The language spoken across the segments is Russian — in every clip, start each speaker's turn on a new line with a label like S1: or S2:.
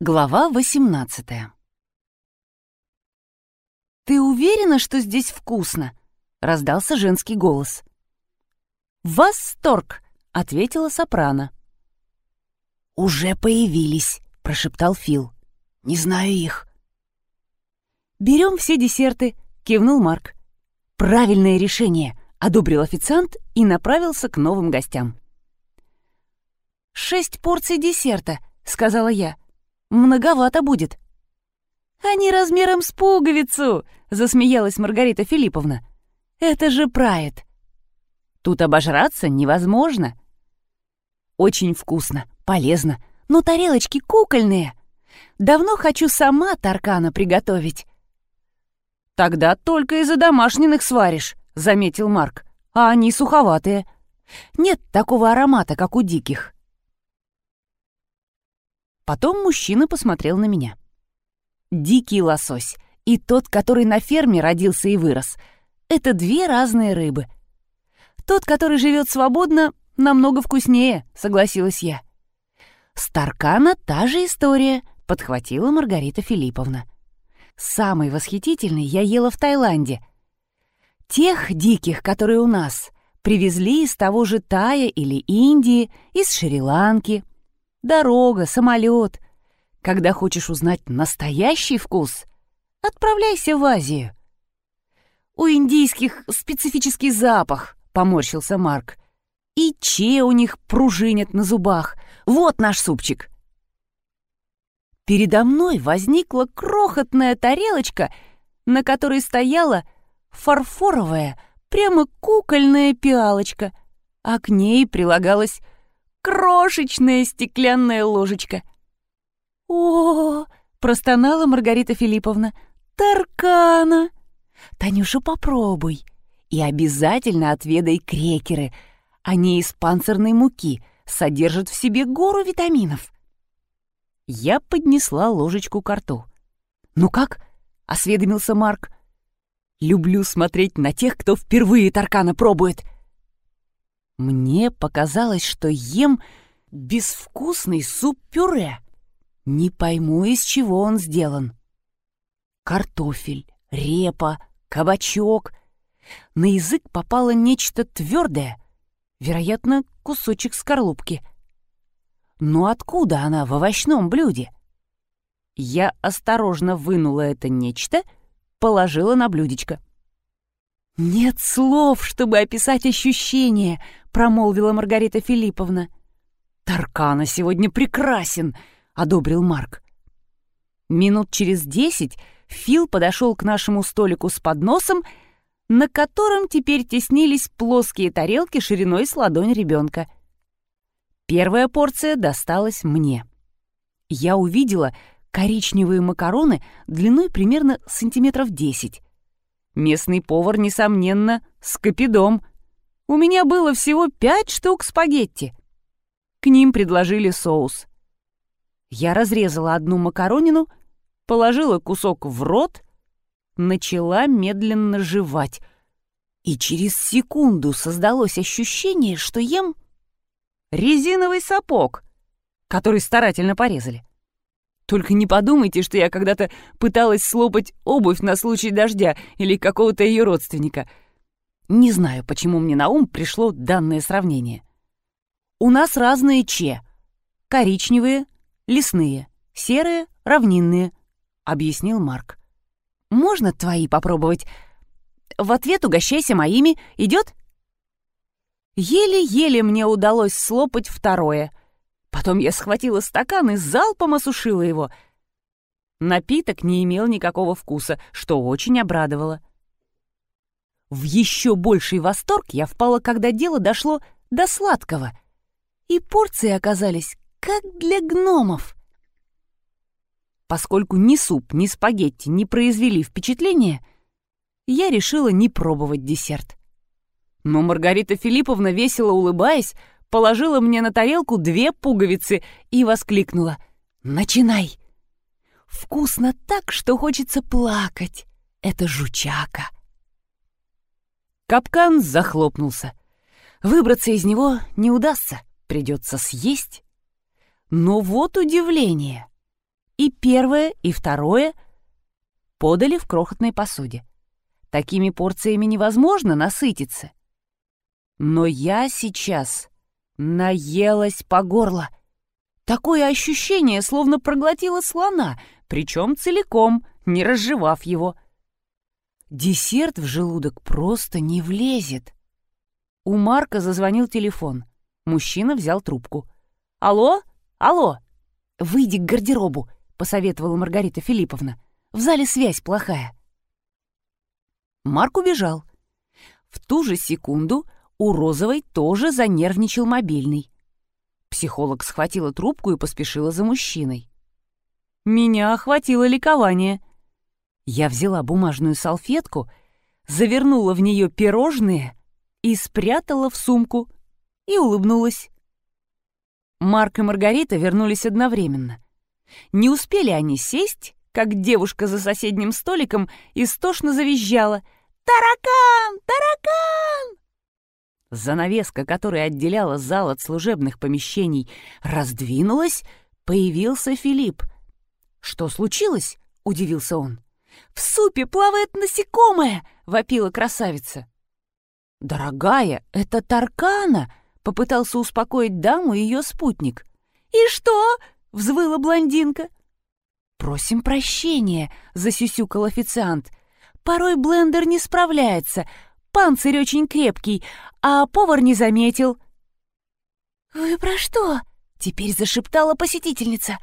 S1: Глава 18 «Ты уверена, что здесь вкусно?» — раздался женский голос. «Восторг!» — ответила сопрано.
S2: «Уже появились», — прошептал Фил. «Не знаю их».
S1: «Берем все десерты», — кивнул Марк. «Правильное решение», — одобрил официант и направился к новым гостям. «Шесть порций десерта», — сказала я. «Многовато будет». «Они размером с пуговицу», — засмеялась Маргарита Филипповна. «Это же прайд». «Тут обожраться невозможно». «Очень вкусно, полезно, но тарелочки кукольные. Давно хочу сама таркана приготовить». «Тогда только из-за домашних сваришь», — заметил Марк. «А они суховатые. Нет такого аромата, как у диких». Потом мужчина посмотрел на меня. Дикий лосось и тот, который на ферме родился и вырос — это две разные рыбы. Тот, который живет свободно, намного вкуснее, согласилась я. Старкана та же история, подхватила Маргарита Филипповна. Самый восхитительный я ела в Таиланде. Тех диких, которые у нас, привезли из того же Тая или Индии, из Шри-Ланки — дорога, самолет. Когда хочешь узнать настоящий вкус, отправляйся в Азию. У индийских специфический запах, поморщился Марк. И че у них пружинят на зубах. Вот наш супчик. Передо мной возникла крохотная тарелочка, на которой стояла фарфоровая, прямо кукольная пиалочка, а к ней прилагалась крошечная стеклянная ложечка. О, простонала Маргарита Филипповна. Таркана. Танюша, попробуй. И обязательно отведай крекеры. Они из панцирной муки, содержат в себе гору витаминов. Я поднесла ложечку к рту. «Ну как?» — осведомился Марк. «Люблю смотреть на тех, кто впервые таркана пробует», мне показалось, что ем безвкусный суп-пюре. Не пойму, из чего он сделан. Картофель, репа, кабачок. На язык попало нечто твердое, вероятно, кусочек скорлупки. Но откуда она в овощном блюде? Я осторожно вынула это нечто, положила на блюдечко. «Нет слов, чтобы описать ощущение», — промолвила Маргарита Филипповна. «Таркана сегодня прекрасен», — одобрил Марк. Минут через десять Фил подошел к нашему столику с подносом, на котором теперь теснились плоские тарелки шириной с ладонь ребенка. Первая порция досталась мне. Я увидела коричневые макароны длиной примерно сантиметров десять. Местный повар, несомненно, скопидом. У меня было всего пять штук спагетти. К ним предложили соус. Я разрезала одну макаронину, положила кусок в рот, начала медленно жевать. И через секунду создалось ощущение, что ем резиновый сапог, который старательно порезали. Только не подумайте, что я когда-то пыталась слопать обувь на случай дождя или какого-то ее родственника. Не знаю, почему мне на ум пришло данное сравнение. У нас разные че. Коричневые, лесные, серые, равнинные, объяснил Марк. Можно твои попробовать? В ответ угощайся моими. Идет? Еле-еле мне удалось слопать второе — Потом я схватила стакан и залпом осушила его. Напиток не имел никакого вкуса, что очень обрадовало. В еще больший восторг я впала, когда дело дошло до сладкого. И порции оказались как для гномов. Поскольку ни суп, ни спагетти не произвели впечатления, я решила не пробовать десерт. Но Маргарита Филипповна, весело улыбаясь, положила мне на тарелку две пуговицы и воскликнула «Начинай!» «Вкусно так, что хочется плакать! Это жучака!» Капкан захлопнулся. Выбраться из него не удастся, придется съесть. Но вот удивление! И первое, и второе подали в крохотной посуде. Такими порциями невозможно насытиться. Но я сейчас наелась по горло. Такое ощущение, словно проглотила слона, причем целиком, не разжевав его. Десерт в желудок просто не влезет. У Марка зазвонил телефон. Мужчина взял трубку. «Алло? Алло!» «Выйди к гардеробу», — посоветовала Маргарита Филипповна. «В зале связь плохая». Марк убежал. В ту же секунду у Розовой тоже занервничал мобильный. Психолог схватила трубку и поспешила за мужчиной. Меня охватило ликование. Я взяла бумажную салфетку, завернула в нее пирожные и спрятала в сумку и улыбнулась. Марк и Маргарита вернулись одновременно. Не успели они сесть, как девушка за соседним столиком истошно завизжала «Таракан! Таракан!» Занавеска, которая отделяла зал от служебных помещений, раздвинулась, появился Филипп. «Что случилось?» — удивился он. «В супе плавает насекомое!» — вопила красавица. «Дорогая, это Таркана!» — попытался успокоить даму ее спутник. «И что?» — взвыла блондинка. «Просим прощения», — засюсюкал официант. «Порой блендер не справляется, панцирь очень крепкий, а повар не заметил». «Вы про что?» — теперь зашептала посетительница.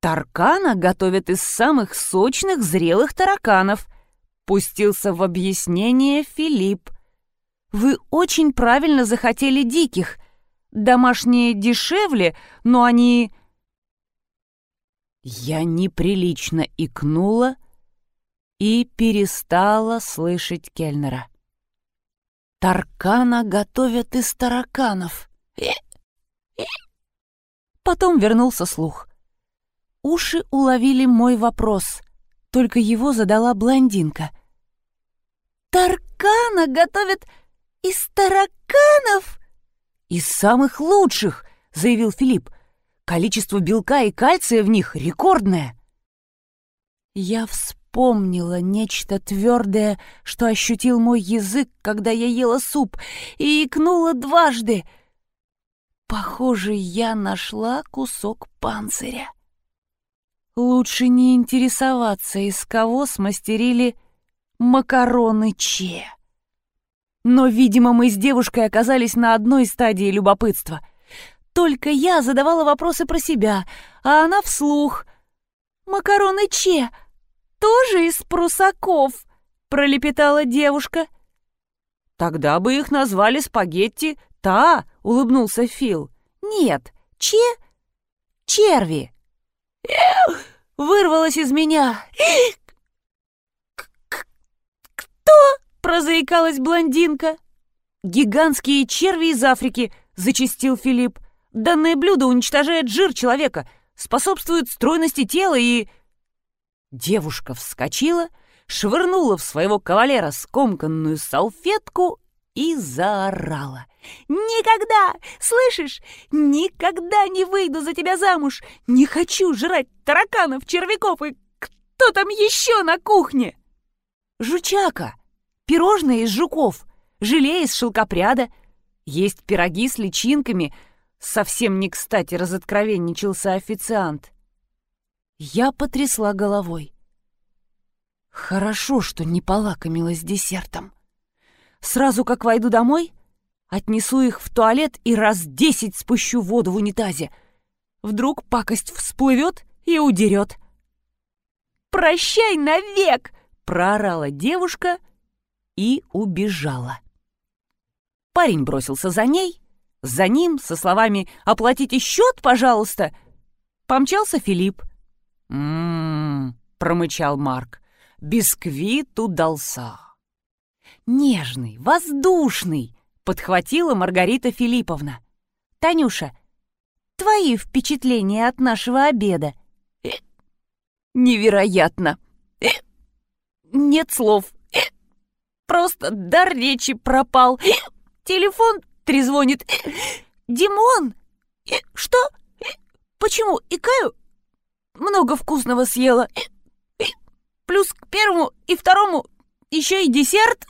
S1: «Таркана готовят из самых сочных зрелых тараканов», — пустился в объяснение Филипп. «Вы очень правильно захотели диких. Домашние дешевле, но они...» Я неприлично икнула, — и перестала слышать Кельнера. «Таркана готовят из тараканов». Потом вернулся слух. Уши уловили мой вопрос, только его задала блондинка. «Таркана готовят из тараканов?» «Из самых лучших», — заявил Филипп. «Количество белка и кальция в них рекордное». Я вспомнила вспомнила нечто твердое, что ощутил мой язык, когда я ела суп, и икнула дважды. Похоже, я нашла кусок панциря. Лучше не интересоваться, из кого смастерили макароны Че. Но, видимо, мы с девушкой оказались на одной стадии любопытства. Только я задавала вопросы про себя, а она вслух. «Макароны Че!» Тоже из прусаков?» — пролепетала девушка. «Тогда бы их назвали спагетти та», — улыбнулся Фил. «Нет, че? Черви». Эх, вырвалось из меня. «Кто?» — прозаикалась блондинка. «Гигантские черви из Африки», — зачистил Филипп. «Данное блюдо уничтожает жир человека, способствует стройности тела и...» Девушка вскочила, швырнула в своего кавалера скомканную салфетку и заорала. «Никогда! Слышишь? Никогда не выйду за тебя замуж! Не хочу жрать тараканов, червяков и кто там еще на кухне?» «Жучака! Пирожные из жуков, желе из шелкопряда, есть пироги с личинками», совсем не кстати разоткровенничался официант. Я потрясла головой. Хорошо, что не полакомилась десертом. Сразу как войду домой, отнесу их в туалет и раз десять спущу воду в унитазе. Вдруг пакость всплывет и удерет. «Прощай навек!» — проорала девушка и убежала. Парень бросился за ней, за ним со словами «Оплатите счет, пожалуйста!» помчался Филипп. «М-м-м», промычал Марк, — «бисквит удался». «Нежный, воздушный», — подхватила Маргарита Филипповна. «Танюша, твои впечатления от нашего обеда?» э, «Невероятно! Э, нет слов. Э, просто дар речи пропал. Э, телефон трезвонит. Э, Димон! Что? Почему? Икаю? Много вкусного съела. Плюс к первому и второму еще и десерт.